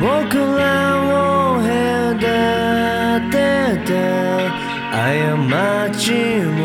僕らを隔てた過ちも